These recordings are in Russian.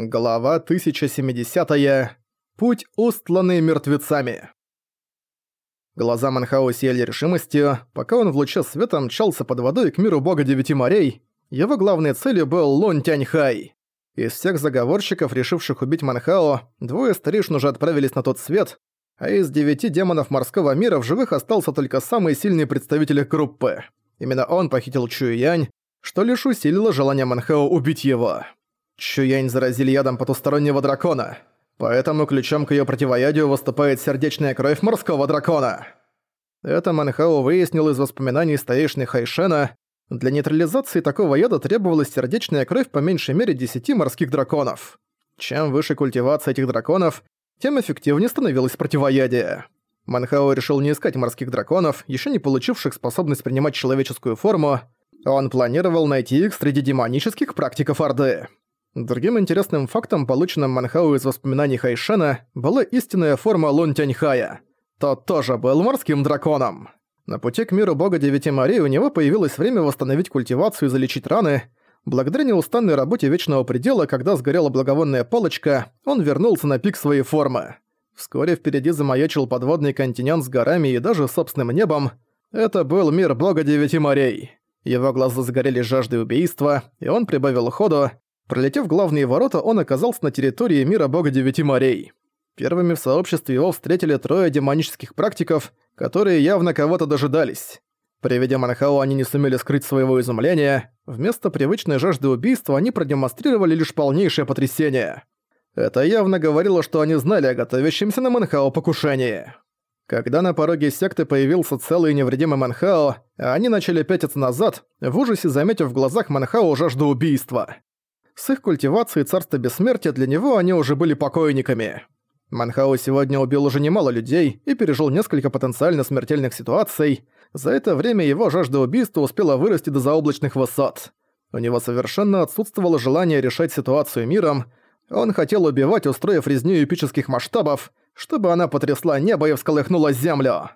Глава 1070. -я. Путь, устланный мертвецами. Глаза Манхао сияли решимостью, пока он в луче света мчался под водой к миру бога девяти морей, его главной целью был Лун Тяньхай. Из всех заговорщиков, решивших убить Манхао, двое старейшин уже отправились на тот свет, а из девяти демонов морского мира в живых остался только самый сильный представитель группы. Именно он похитил Чуюянь, что лишь усилило желание Манхао убить его. Чуянь заразили ядом потустороннего дракона. Поэтому ключом к её противоядию выступает сердечная кровь морского дракона. Это Манхао выяснил из воспоминаний старейшины Хайшена. Для нейтрализации такого яда требовалась сердечная кровь по меньшей мере 10 морских драконов. Чем выше культивация этих драконов, тем эффективнее становилось противоядие. Манхао решил не искать морских драконов, ещё не получивших способность принимать человеческую форму. Он планировал найти их среди демонических практиков Орды. Другим интересным фактом, полученным Манхау из воспоминаний Хайшена, была истинная форма Лун Тяньхая. Тот тоже был морским драконом. На пути к миру бога Девяти морей у него появилось время восстановить культивацию и залечить раны. Благодаря неустанной работе Вечного Предела, когда сгорела благовонная палочка, он вернулся на пик своей формы. Вскоре впереди замаячил подводный континент с горами и даже собственным небом. Это был мир бога Девяти морей. Его глаза загорелись жаждой убийства, и он прибавил ходу, Пролетев главные ворота, он оказался на территории мира бога Девяти морей. Первыми в сообществе его встретили трое демонических практиков, которые явно кого-то дожидались. При виде Манхао они не сумели скрыть своего изумления, вместо привычной жажды убийства они продемонстрировали лишь полнейшее потрясение. Это явно говорило, что они знали о готовящемся на Манхао покушении. Когда на пороге секты появился целый невредимый Манхао, они начали пятиться назад, в ужасе заметив в глазах Манхао жажду убийства. С их культивацией царства бессмертия для него они уже были покойниками. Манхао сегодня убил уже немало людей и пережил несколько потенциально смертельных ситуаций. За это время его жажда убийства успела вырасти до заоблачных высот. У него совершенно отсутствовало желание решать ситуацию миром. Он хотел убивать, устроив резню эпических масштабов, чтобы она потрясла небо и всколыхнула землю.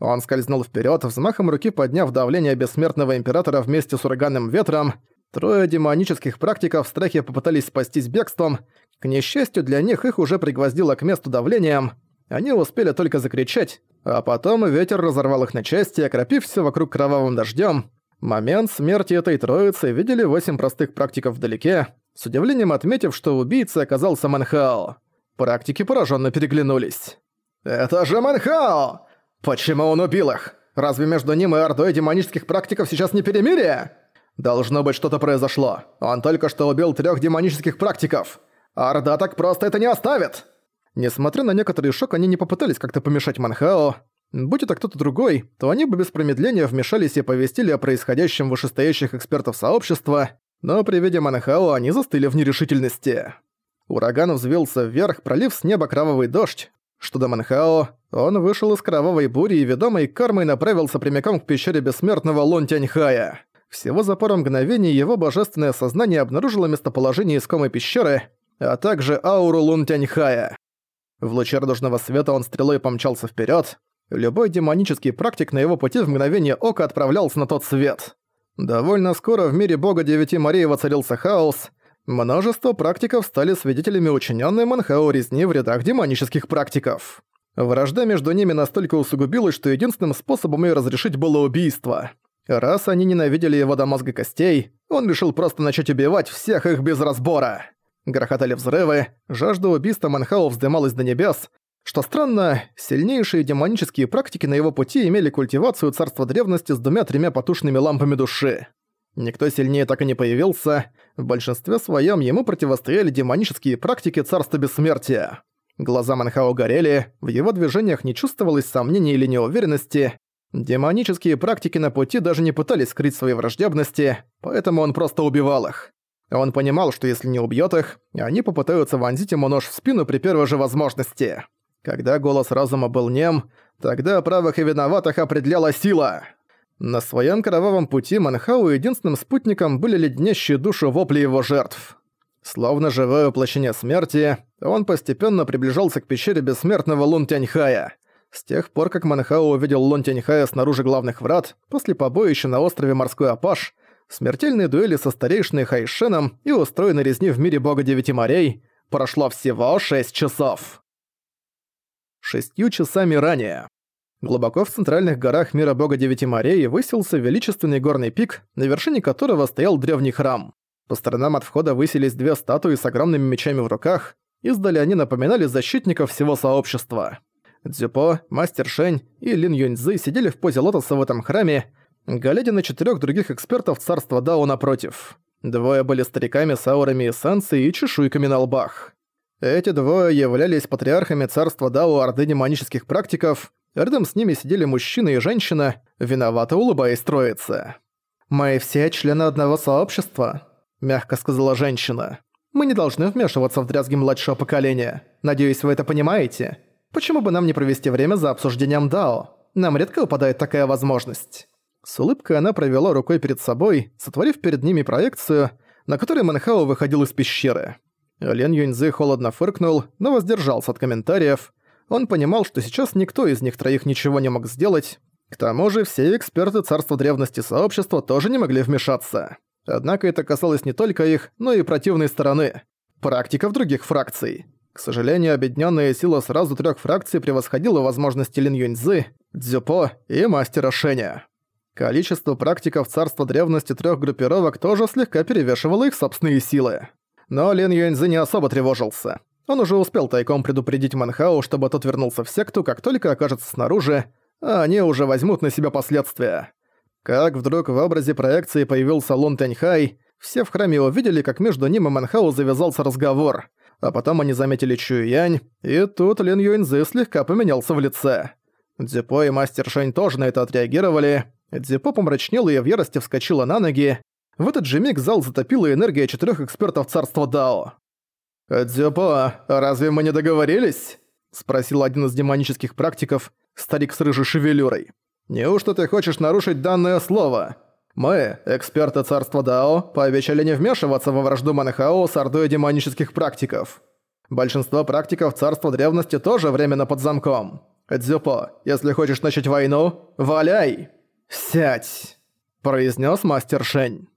Он скользнул вперед, взмахом руки подняв давление бессмертного императора вместе с ураганным ветром, Трое демонических практиков в страхе попытались спастись бегством. К несчастью для них их уже пригвоздило к месту давлением. Они успели только закричать, а потом ветер разорвал их на части, окропив все вокруг кровавым дождем. Момент смерти этой троицы видели восемь простых практиков вдалеке, с удивлением отметив, что убийцей оказался Манхао. Практики пораженно переглянулись. «Это же Манхао! Почему он убил их? Разве между ним и ордой демонических практиков сейчас не перемирие?» Должно быть, что-то произошло. Он только что убил трех демонических практиков. Орда так просто это не оставит!» Несмотря на некоторый шок, они не попытались как-то помешать Манхао. Будь это кто-то другой, то они бы без промедления вмешались и повестили о происходящем вышестоящих экспертов сообщества, но при виде Манхао они застыли в нерешительности. Ураган взвился вверх, пролив с неба кровавый дождь. Что до Манхао, он вышел из кровавой бури и ведомой кармой направился прямиком к пещере бессмертного Лон Тяньхая. Всего за пару мгновений его божественное сознание обнаружило местоположение искомой пещеры, а также ауру Лун Тяньхая. В луче радужного света он стрелой помчался вперед. Любой демонический практик на его пути в мгновение ока отправлялся на тот свет. Довольно скоро в мире бога Девяти морей воцарился хаос. Множество практиков стали свидетелями учиненной Манхао резни в рядах демонических практиков. Вражда между ними настолько усугубилась, что единственным способом ее разрешить было убийство – Раз они ненавидели его до мозга костей, он решил просто начать убивать всех их без разбора. Грохотали взрывы, жажда убийства Манхау вздымалась до небес. Что странно, сильнейшие демонические практики на его пути имели культивацию царства древности с двумя-тремя потушными лампами души. Никто сильнее так и не появился. В большинстве своем ему противостояли демонические практики царства бессмертия. Глаза Манхао горели, в его движениях не чувствовалось сомнений или неуверенности. Демонические практики на пути даже не пытались скрыть свои враждебности, поэтому он просто убивал их. Он понимал, что если не убьет их, они попытаются вонзить ему нож в спину при первой же возможности. Когда голос разума был нем, тогда правых и виноватых определяла сила. На своем кровавом пути Манхау единственным спутником были леднящие душу вопли его жертв. Словно живое воплощение смерти, он постепенно приближался к пещере бессмертного Лун Тяньхая – с тех пор, как Манхао увидел Лон Тяньхая снаружи главных врат, после побоища на острове Морской Апаш, смертельной дуэли со старейшиной Хайшеном и устроенной резни в мире бога девяти морей прошло всего шесть часов. Шестью часами ранее. Глубоко в центральных горах мира бога девяти морей высился величественный горный пик, на вершине которого стоял древний храм. По сторонам от входа высились две статуи с огромными мечами в руках, издали они напоминали защитников всего сообщества. Дзюпо, Мастер Шень и Лин Юньцзы сидели в позе лотоса в этом храме, глядя на четырех других экспертов царства Дао напротив. Двое были стариками с аурами эссенции и чешуйками на лбах. Эти двое являлись патриархами царства Дао Орды демонических практиков, рядом с ними сидели мужчина и женщина, виновато улыбаясь троице. «Мы все члены одного сообщества», — мягко сказала женщина. «Мы не должны вмешиваться в дрязги младшего поколения. Надеюсь, вы это понимаете. Почему бы нам не провести время за обсуждением Дао? Нам редко выпадает такая возможность». С улыбкой она провела рукой перед собой, сотворив перед ними проекцию, на которой Манхао выходил из пещеры. Лен Юньзы холодно фыркнул, но воздержался от комментариев. Он понимал, что сейчас никто из них троих ничего не мог сделать. К тому же все эксперты Царства Древности Сообщества тоже не могли вмешаться. Однако это касалось не только их, но и противной стороны. Практиков других фракций. К сожалению, объединенная сила сразу трех фракций превосходила возможности Лин Юньзы, Дзюпо и Мастера Шеня. Количество практиков царства древности трех группировок тоже слегка перевешивало их собственные силы. Но Лин Юэньзи не особо тревожился. Он уже успел тайком предупредить Манхау, чтобы тот вернулся в секту, как только окажется снаружи, а они уже возьмут на себя последствия. Как вдруг в образе проекции появился Лун Тяньхай, все в храме увидели, как между ним и Манхау завязался разговор, а потом они заметили Чую Янь, и тут Лин Юэньзи слегка поменялся в лице. Дзюпо и Мастер Шэнь тоже на это отреагировали, Дзипо помрачнела и в ярости вскочила на ноги. В этот же миг зал затопила энергия четырех экспертов царства Дао. «Дзюпо, разве мы не договорились?» – спросил один из демонических практиков, старик с рыжей шевелюрой. «Неужто ты хочешь нарушить данное слово? Мы, эксперты царства Дао, пообещали не вмешиваться во вражду Манхао с ордой демонических практиков. Большинство практиков царства древности тоже временно под замком. Дзюпо, если хочешь начать войну, валяй!» «Сядь!» – произнес мастер Шень.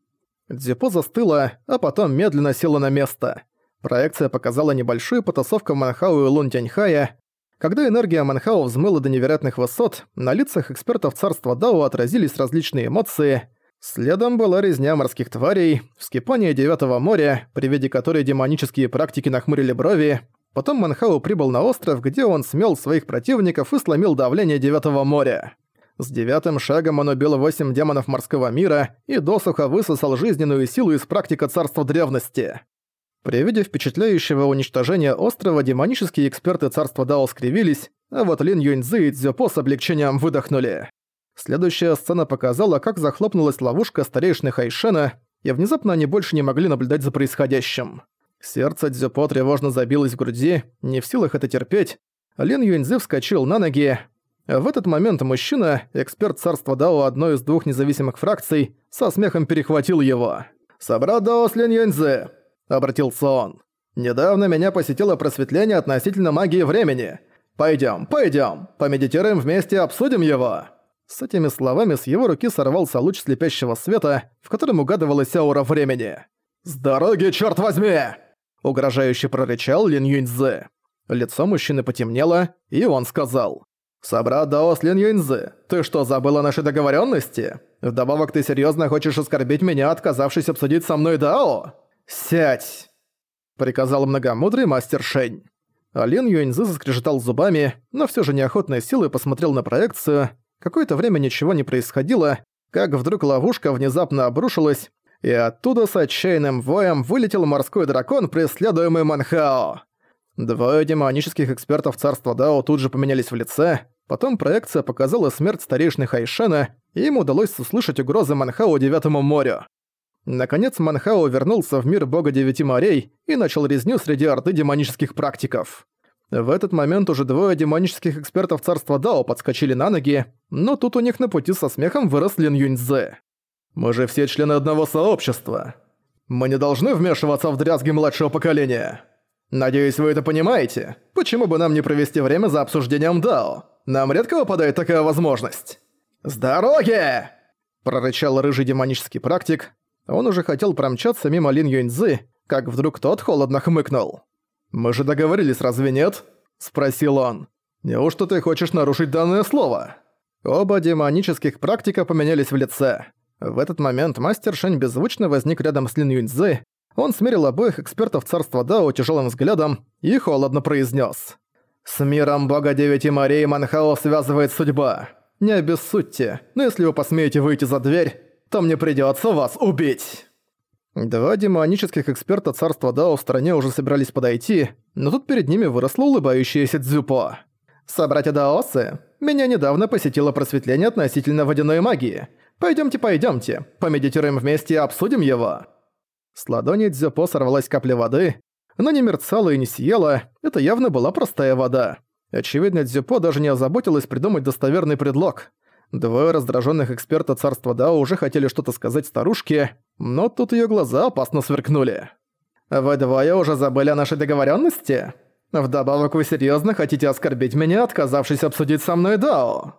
Дзюпо застыла, а потом медленно села на место. Проекция показала небольшую потасовку Манхау и Лун Тяньхая. Когда энергия Манхау взмыла до невероятных высот, на лицах экспертов царства Дао отразились различные эмоции. Следом была резня морских тварей, вскипание Девятого моря, при виде которой демонические практики нахмурили брови. Потом Манхау прибыл на остров, где он смел своих противников и сломил давление Девятого моря. С девятым шагом он убил восемь демонов морского мира и досуха высосал жизненную силу из практика царства древности. При виде впечатляющего уничтожения острова демонические эксперты царства Дао скривились, а вот Лин Юньцзы и Цзёпо с облегчением выдохнули. Следующая сцена показала, как захлопнулась ловушка старейшины Хайшена, и внезапно они больше не могли наблюдать за происходящим. Сердце Дзюпо тревожно забилось в груди, не в силах это терпеть. Лин Юньцзы вскочил на ноги, в этот момент мужчина, эксперт царства Дао одной из двух независимых фракций, со смехом перехватил его. «Собрат Дао Слин Юньцзы», — обратился он. «Недавно меня посетило просветление относительно магии времени. Пойдём, пойдём, помедитируем вместе и обсудим его». С этими словами с его руки сорвался луч слепящего света, в котором угадывалась аура времени. «С дороги, чёрт возьми!» — угрожающе прорычал Лин Юньцзы. Лицо мужчины потемнело, и он сказал. «Собрат Дао Слин Юньзы, ты что, забыл о нашей договоренности? Вдобавок ты серьезно хочешь оскорбить меня, отказавшись обсудить со мной Дао? Сядь!» Приказал многомудрый мастер Шень. Алин Юньзы заскрежетал зубами, но все же неохотной силой посмотрел на проекцию. Какое-то время ничего не происходило, как вдруг ловушка внезапно обрушилась, и оттуда с отчаянным воем вылетел морской дракон, преследуемый Манхао. Двое демонических экспертов царства Дао тут же поменялись в лице, потом проекция показала смерть старейшины Хайшена, и им удалось услышать угрозы Манхао Девятому морю. Наконец Манхао вернулся в мир бога Девяти морей и начал резню среди орды демонических практиков. В этот момент уже двое демонических экспертов царства Дао подскочили на ноги, но тут у них на пути со смехом вырос Лин Юньцзэ. «Мы же все члены одного сообщества. Мы не должны вмешиваться в дрязги младшего поколения». Надеюсь, вы это понимаете. Почему бы нам не провести время за обсуждением Дао? Нам редко выпадает такая возможность. «С дороги!» – прорычал рыжий демонический практик. Он уже хотел промчаться мимо Лин Юньзы, как вдруг тот холодно хмыкнул. «Мы же договорились, разве нет?» – спросил он. «Неужто ты хочешь нарушить данное слово?» Оба демонических практика поменялись в лице. В этот момент мастер Шэнь беззвучно возник рядом с Лин Юньцзы. Он смерил обоих экспертов царства Дао тяжелым взглядом и холодно произнес: «С миром бога девяти морей Манхао связывает судьба. Не обессудьте, но если вы посмеете выйти за дверь, то мне придется вас убить». Два демонических эксперта царства Дао в стране уже собирались подойти, но тут перед ними выросла улыбающаяся Дзюпо. «Собратья Даосы, меня недавно посетило просветление относительно водяной магии. Пойдёмте, пойдёмте, помедитируем вместе и обсудим его». С ладони Дзюпо сорвалась капля воды, она не мерцала и не сияла, это явно была простая вода. Очевидно, Дзюпо даже не озаботилась придумать достоверный предлог. Двое раздраженных эксперта царства Дао уже хотели что-то сказать старушке, но тут ее глаза опасно сверкнули. «Вы двое уже забыли о нашей договоренности? Вдобавок вы серьезно хотите оскорбить меня, отказавшись обсудить со мной Дао?»